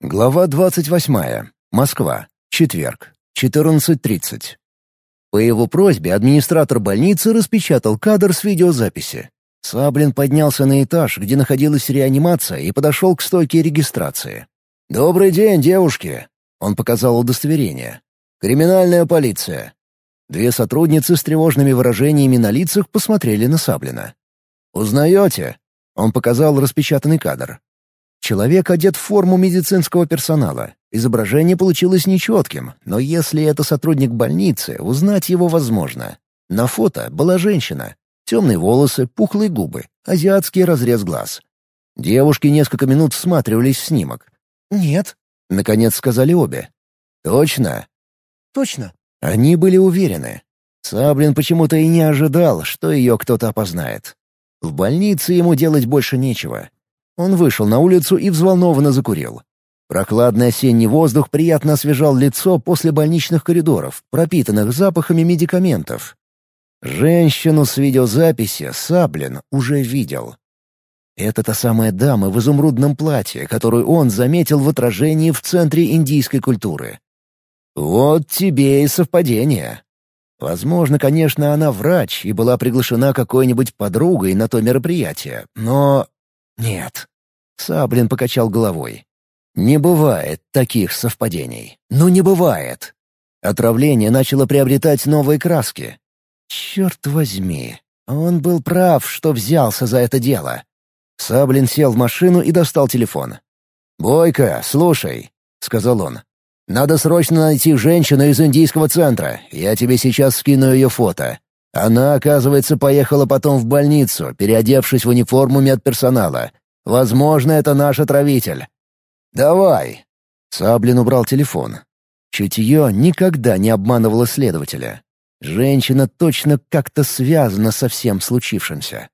Глава 28. Москва. Четверг. 14.30. По его просьбе администратор больницы распечатал кадр с видеозаписи. Саблин поднялся на этаж, где находилась реанимация, и подошел к стойке регистрации. «Добрый день, девушки!» Он показал удостоверение. «Криминальная полиция». Две сотрудницы с тревожными выражениями на лицах посмотрели на Саблина. «Узнаете?» Он показал распечатанный кадр. Человек одет в форму медицинского персонала. Изображение получилось нечетким, но если это сотрудник больницы, узнать его возможно. На фото была женщина. Темные волосы, пухлые губы, азиатский разрез глаз. Девушки несколько минут всматривались в снимок. «Нет». — наконец сказали обе. «Точно?» «Точно». Они были уверены. Саблин почему-то и не ожидал, что ее кто-то опознает. В больнице ему делать больше нечего. Он вышел на улицу и взволнованно закурил. Прохладный осенний воздух приятно освежал лицо после больничных коридоров, пропитанных запахами медикаментов. Женщину с видеозаписи Саблин уже видел. Это та самая дама в изумрудном платье, которую он заметил в отражении в центре индийской культуры. Вот тебе и совпадение. Возможно, конечно, она врач и была приглашена какой-нибудь подругой на то мероприятие, но «Нет». Саблин покачал головой. «Не бывает таких совпадений. Ну не бывает». Отравление начало приобретать новые краски. Черт возьми, он был прав, что взялся за это дело. Саблин сел в машину и достал телефон. «Бойко, слушай», — сказал он. «Надо срочно найти женщину из индийского центра. Я тебе сейчас скину ее фото. Она, оказывается, поехала потом в больницу, переодевшись в униформу медперсонала. Возможно, это наш отравитель. Давай. Саблин убрал телефон. Чутье никогда не обманывало следователя. Женщина точно как-то связана со всем случившимся.